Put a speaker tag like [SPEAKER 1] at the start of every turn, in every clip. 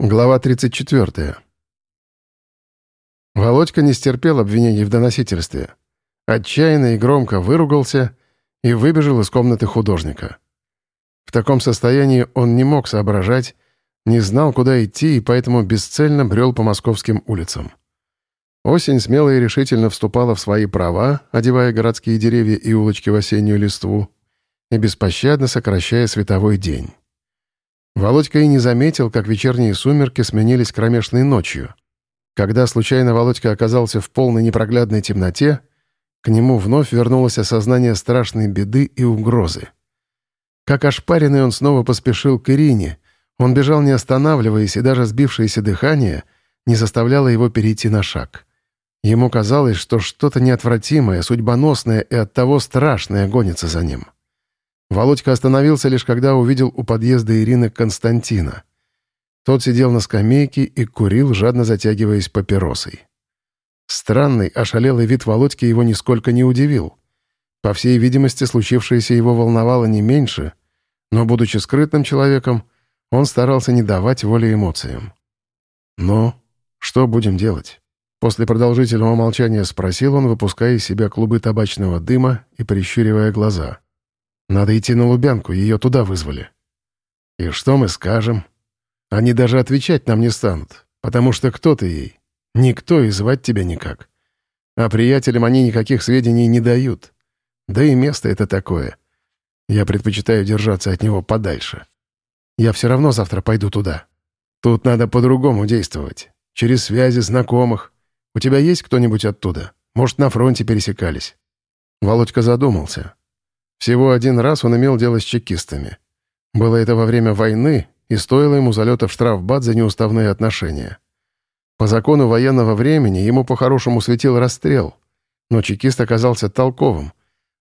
[SPEAKER 1] Глава 34. Володька не стерпел обвинений в доносительстве. Отчаянно и громко выругался и выбежал из комнаты художника. В таком состоянии он не мог соображать, не знал, куда идти, и поэтому бесцельно брел по московским улицам. Осень смело и решительно вступала в свои права, одевая городские деревья и улочки в осеннюю листву, и беспощадно сокращая световой день. Володька и не заметил, как вечерние сумерки сменились кромешной ночью. Когда случайно Володька оказался в полной непроглядной темноте, к нему вновь вернулось осознание страшной беды и угрозы. Как ошпаренный он снова поспешил к Ирине. Он бежал не останавливаясь, и даже сбившееся дыхание не заставляло его перейти на шаг. Ему казалось, что что-то неотвратимое, судьбоносное и оттого страшное гонится за ним. Володька остановился лишь когда увидел у подъезда Ирины Константина. Тот сидел на скамейке и курил, жадно затягиваясь папиросой. Странный, ошалелый вид Володьки его нисколько не удивил. По всей видимости, случившееся его волновало не меньше, но, будучи скрытным человеком, он старался не давать воли эмоциям. «Ну, что будем делать?» После продолжительного молчания спросил он, выпуская из себя клубы табачного дыма и прищуривая глаза. Надо идти на Лубянку, ее туда вызвали. И что мы скажем? Они даже отвечать нам не станут, потому что кто ты ей? Никто и звать тебя никак. А приятелям они никаких сведений не дают. Да и место это такое. Я предпочитаю держаться от него подальше. Я все равно завтра пойду туда. Тут надо по-другому действовать. Через связи, знакомых. У тебя есть кто-нибудь оттуда? Может, на фронте пересекались?» Володька задумался. Всего один раз он имел дело с чекистами. Было это во время войны, и стоило ему залета в штрафбат за неуставные отношения. По закону военного времени ему по-хорошему светил расстрел, но чекист оказался толковым,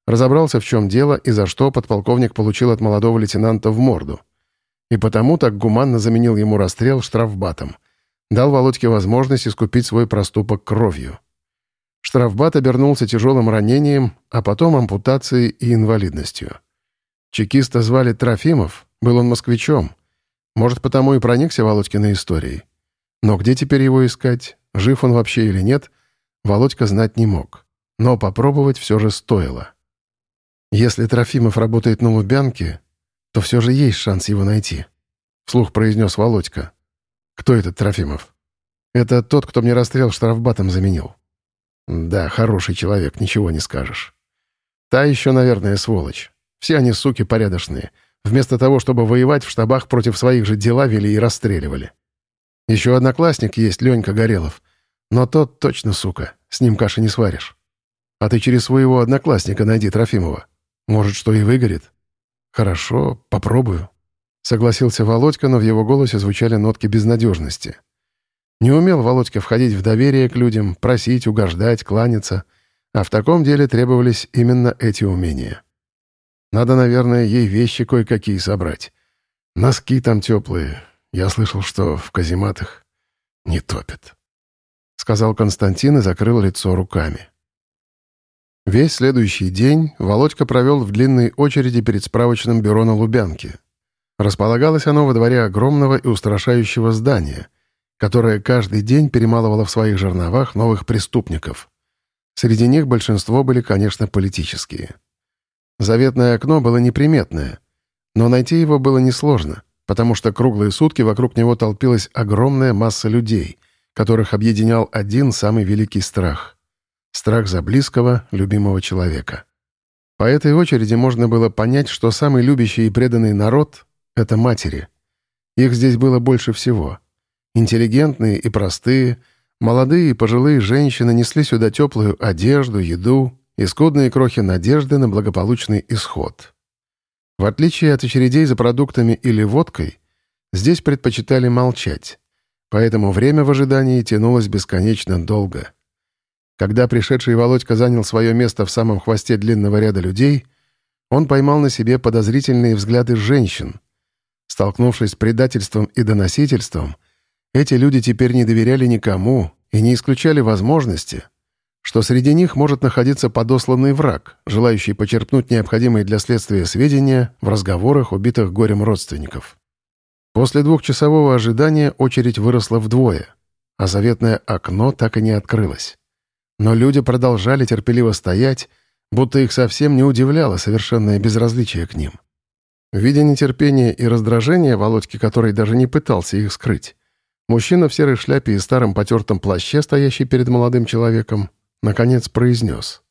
[SPEAKER 1] разобрался, в чем дело и за что подполковник получил от молодого лейтенанта в морду. И потому так гуманно заменил ему расстрел штрафбатом. Дал Володьке возможность искупить свой проступок кровью. Штрафбат обернулся тяжелым ранением, а потом ампутацией и инвалидностью. Чекиста звали Трофимов, был он москвичом. Может, потому и проникся Володькиной историей. Но где теперь его искать, жив он вообще или нет, Володька знать не мог. Но попробовать все же стоило. Если Трофимов работает на Лубянке, то все же есть шанс его найти. Вслух произнес Володька. Кто этот Трофимов? Это тот, кто мне расстрел штрафбатом заменил. Да, хороший человек, ничего не скажешь. Та еще, наверное, сволочь. Все они, суки, порядочные. Вместо того, чтобы воевать в штабах против своих же дела вели и расстреливали. Еще одноклассник есть, Ленька Горелов. Но тот точно, сука, с ним каши не сваришь. А ты через своего одноклассника найди Трофимова. Может, что и выгорит. Хорошо, попробую. Согласился Володька, но в его голосе звучали нотки безнадежности. Не умел Володька входить в доверие к людям, просить, угождать, кланяться, а в таком деле требовались именно эти умения. Надо, наверное, ей вещи кое-какие собрать. Носки там теплые. Я слышал, что в казематах не топят. Сказал Константин и закрыл лицо руками. Весь следующий день Володька провел в длинной очереди перед справочным бюро на Лубянке. Располагалось оно во дворе огромного и устрашающего здания, которая каждый день перемалывала в своих жерновах новых преступников. Среди них большинство были, конечно, политические. Заветное окно было неприметное, но найти его было несложно, потому что круглые сутки вокруг него толпилась огромная масса людей, которых объединял один самый великий страх — страх за близкого, любимого человека. По этой очереди можно было понять, что самый любящий и преданный народ — это матери. Их здесь было больше всего — Интеллигентные и простые, молодые и пожилые женщины несли сюда теплую одежду, еду и скудные крохи надежды на благополучный исход. В отличие от очередей за продуктами или водкой, здесь предпочитали молчать, поэтому время в ожидании тянулось бесконечно долго. Когда пришедший Володька занял свое место в самом хвосте длинного ряда людей, он поймал на себе подозрительные взгляды женщин. Столкнувшись с предательством и доносительством, эти люди теперь не доверяли никому и не исключали возможности, что среди них может находиться подосланный враг, желающий почерпнуть необходимые для следствия сведения в разговорах убитых горем родственников. После двухчасового ожидания очередь выросла вдвое, а заветное окно так и не открылось. Но люди продолжали терпеливо стоять, будто их совсем не удивляло совершенное безразличие к ним. Видя нетерпение и раздражение Володьки, который даже не пытался их скрыть, мужчина в серой шляпе и старом потертом плаще, стоящий перед молодым человеком, наконец произнес.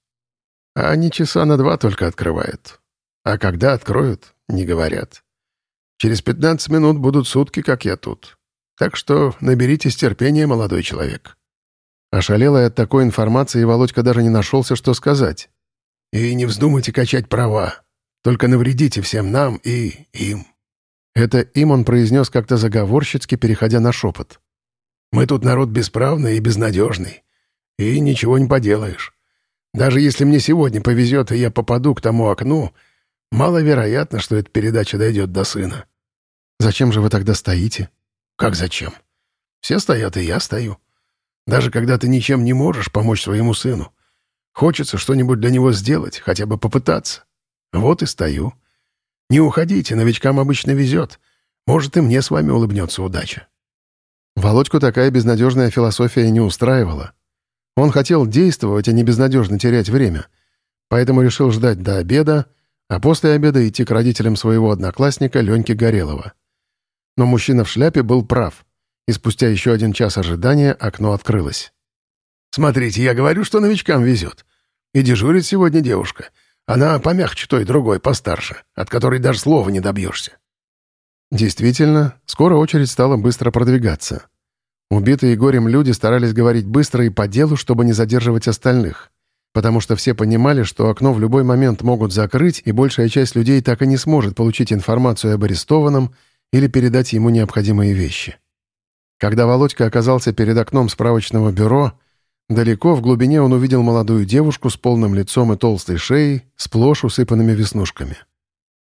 [SPEAKER 1] «А они часа на два только открывают. А когда откроют, не говорят. Через 15 минут будут сутки, как я тут. Так что наберитесь терпения, молодой человек». Ошалелый от такой информации, Володька даже не нашелся, что сказать. «И не вздумайте качать права. Только навредите всем нам и им». Это им он произнес как-то заговорщицки, переходя на шепот. «Мы тут народ бесправный и безнадежный. И ничего не поделаешь. Даже если мне сегодня повезет, и я попаду к тому окну, маловероятно, что эта передача дойдет до сына. «Зачем же вы тогда стоите?» «Как зачем? Все стоят, и я стою. Даже когда ты ничем не можешь помочь своему сыну. Хочется что-нибудь для него сделать, хотя бы попытаться. Вот и стою. Не уходите, новичкам обычно везет. Может, и мне с вами улыбнется удача». Володьку такая безнадежная философия не устраивала. Он хотел действовать, а не безнадежно терять время, поэтому решил ждать до обеда, а после обеда идти к родителям своего одноклассника Леньки Горелова. Но мужчина в шляпе был прав, и спустя еще один час ожидания окно открылось. «Смотрите, я говорю, что новичкам везет. И дежурит сегодня девушка. Она помягче той другой, постарше, от которой даже слова не добьешься». Действительно, скоро очередь стала быстро продвигаться. Убитые горем люди старались говорить быстро и по делу, чтобы не задерживать остальных, потому что все понимали, что окно в любой момент могут закрыть, и большая часть людей так и не сможет получить информацию об арестованном или передать ему необходимые вещи. Когда Володька оказался перед окном справочного бюро, далеко в глубине он увидел молодую девушку с полным лицом и толстой шеей, сплошь усыпанными веснушками.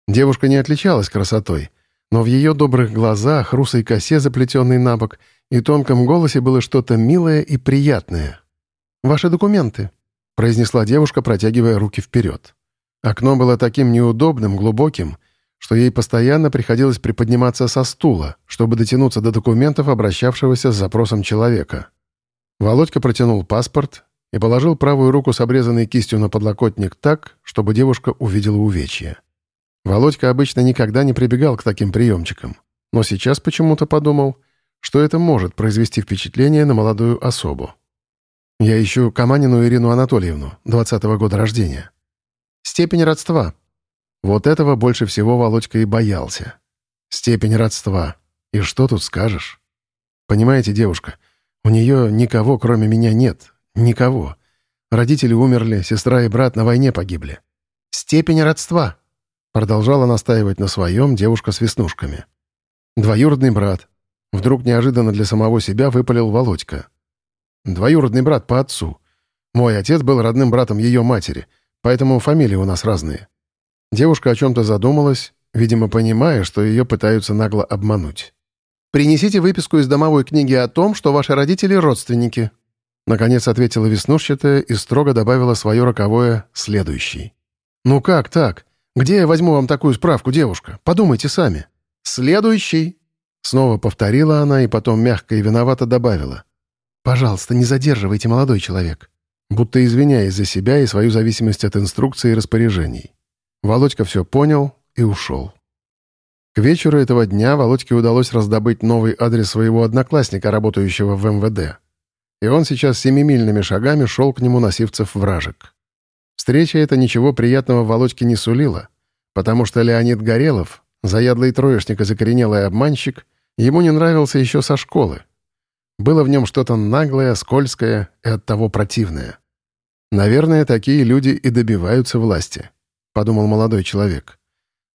[SPEAKER 1] Девушка не отличалась красотой, но в ее добрых глазах, русой косе, заплетенной на бок, и тонком голосе было что-то милое и приятное. «Ваши документы», — произнесла девушка, протягивая руки вперед. Окно было таким неудобным, глубоким, что ей постоянно приходилось приподниматься со стула, чтобы дотянуться до документов, обращавшегося с запросом человека. Володька протянул паспорт и положил правую руку с обрезанной кистью на подлокотник так, чтобы девушка увидела увечья. Володька обычно никогда не прибегал к таким приемчикам, но сейчас почему-то подумал, что это может произвести впечатление на молодую особу. «Я ищу Каманину Ирину Анатольевну, 20-го года рождения. Степень родства», вот этого больше всего Володька и боялся. Степень родства. И что тут скажешь? Понимаете, девушка, у нее никого, кроме меня, нет. Никого. Родители умерли, сестра и брат на войне погибли. Степень родства. Продолжала настаивать на своем девушка с веснушками. Двоюродный брат. Вдруг неожиданно для самого себя выпалил Володька. Двоюродный брат по отцу. Мой отец был родным братом ее матери, поэтому фамилии у нас разные. Девушка о чем-то задумалась, видимо, понимая, что ее пытаются нагло обмануть. «Принесите выписку из домовой книги о том, что ваши родители — родственники», Наконец ответила веснушчатая и строго добавила свое роковое «следующий». «Ну как так? Где я возьму вам такую справку, девушка? Подумайте сами». «Следующий!» Снова повторила она и потом мягко и виновато добавила. «Пожалуйста, не задерживайте, молодой человек». Будто извиняясь за себя и свою зависимость от инструкций и распоряжений. Володька все понял и ушел. К вечеру этого дня Володьке удалось раздобыть новый адрес своего одноклассника, работающего в МВД. И он сейчас семимильными шагами шел к нему на Сивцев вражек. Встреча эта ничего приятного Володьке не сулила, потому что Леонид Горелов, заядлый троечник и закоренелый обманщик, ему не нравился еще со школы. Было в нем что-то наглое, скользкое и оттого противное. Наверное, такие люди и добиваются власти подумал молодой человек.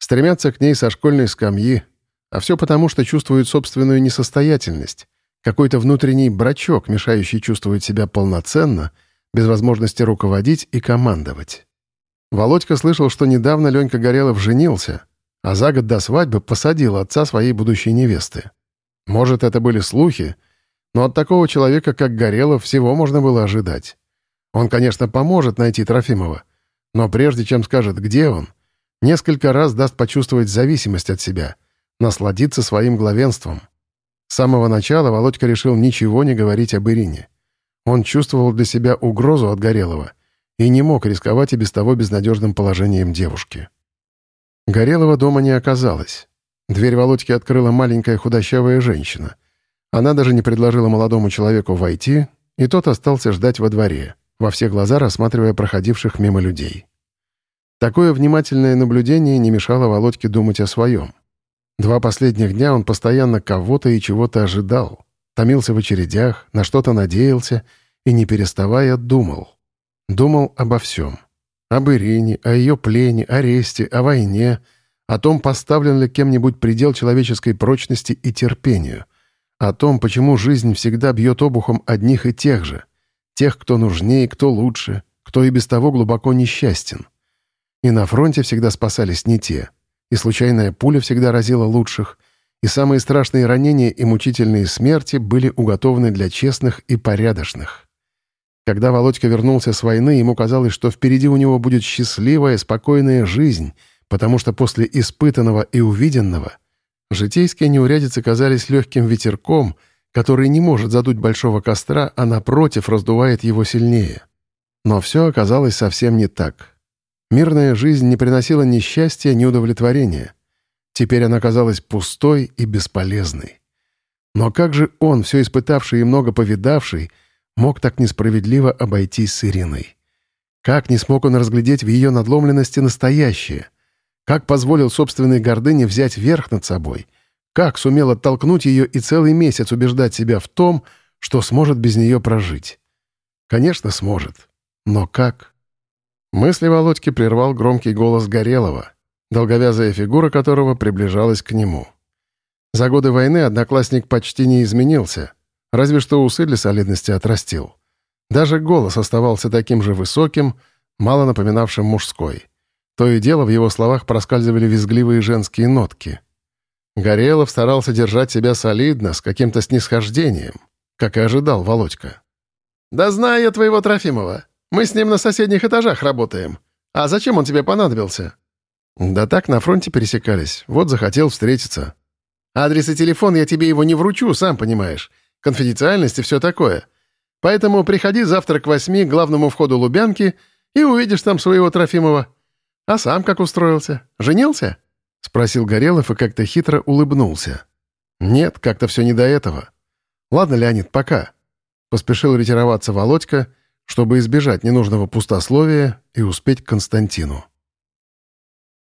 [SPEAKER 1] Стремятся к ней со школьной скамьи, а все потому, что чувствуют собственную несостоятельность, какой-то внутренний брачок, мешающий чувствовать себя полноценно, без возможности руководить и командовать. Володька слышал, что недавно Ленька Горелов женился, а за год до свадьбы посадил отца своей будущей невесты. Может, это были слухи, но от такого человека, как Горелов, всего можно было ожидать. Он, конечно, поможет найти Трофимова, но прежде чем скажет, где он, несколько раз даст почувствовать зависимость от себя, насладиться своим главенством. С самого начала Володька решил ничего не говорить об Ирине. Он чувствовал для себя угрозу от Горелого и не мог рисковать и без того безнадежным положением девушки. Горелого дома не оказалось. Дверь Володьки открыла маленькая худощавая женщина. Она даже не предложила молодому человеку войти, и тот остался ждать во дворе, во все глаза рассматривая проходивших мимо людей. Такое внимательное наблюдение не мешало Володьке думать о своем. Два последних дня он постоянно кого-то и чего-то ожидал, томился в очередях, на что-то надеялся и, не переставая, думал. Думал обо всем. Об Ирине, о ее плене, аресте, о войне, о том, поставлен ли кем-нибудь предел человеческой прочности и терпению, о том, почему жизнь всегда бьет обухом одних и тех же, тех, кто нужнее, кто лучше, кто и без того глубоко несчастен. И на фронте всегда спасались не те, и случайная пуля всегда разила лучших, и самые страшные ранения и мучительные смерти были уготованы для честных и порядочных. Когда Володька вернулся с войны, ему казалось, что впереди у него будет счастливая, спокойная жизнь, потому что после испытанного и увиденного житейские неурядицы казались легким ветерком, который не может задуть большого костра, а напротив раздувает его сильнее. Но все оказалось совсем не так. Мирная жизнь не приносила ни счастья, ни удовлетворения. Теперь она казалась пустой и бесполезной. Но как же он, все испытавший и много повидавший, мог так несправедливо обойтись с Ириной? Как не смог он разглядеть в ее надломленности настоящее? Как позволил собственной гордыне взять верх над собой? Как сумел оттолкнуть ее и целый месяц убеждать себя в том, что сможет без нее прожить? Конечно, сможет. Но как? Мысли Володьки прервал громкий голос Горелого, долговязая фигура которого приближалась к нему. За годы войны одноклассник почти не изменился, разве что усы для солидности отрастил. Даже голос оставался таким же высоким, мало напоминавшим мужской. То и дело в его словах проскальзывали визгливые женские нотки. Горелов старался держать себя солидно, с каким-то снисхождением, как и ожидал Володька. «Да знаю я твоего Трофимова. Мы с ним на соседних этажах работаем. А зачем он тебе понадобился?» «Да так, на фронте пересекались. Вот захотел встретиться». «Адрес и телефон я тебе его не вручу, сам понимаешь. Конфиденциальность и все такое. Поэтому приходи завтра к восьми к главному входу Лубянки и увидишь там своего Трофимова. А сам как устроился? Женился?» — спросил Горелов и как-то хитро улыбнулся. «Нет, как-то все не до этого. Ладно, Леонид, пока». Поспешил ретироваться Володька — чтобы избежать ненужного пустословия и успеть к Константину.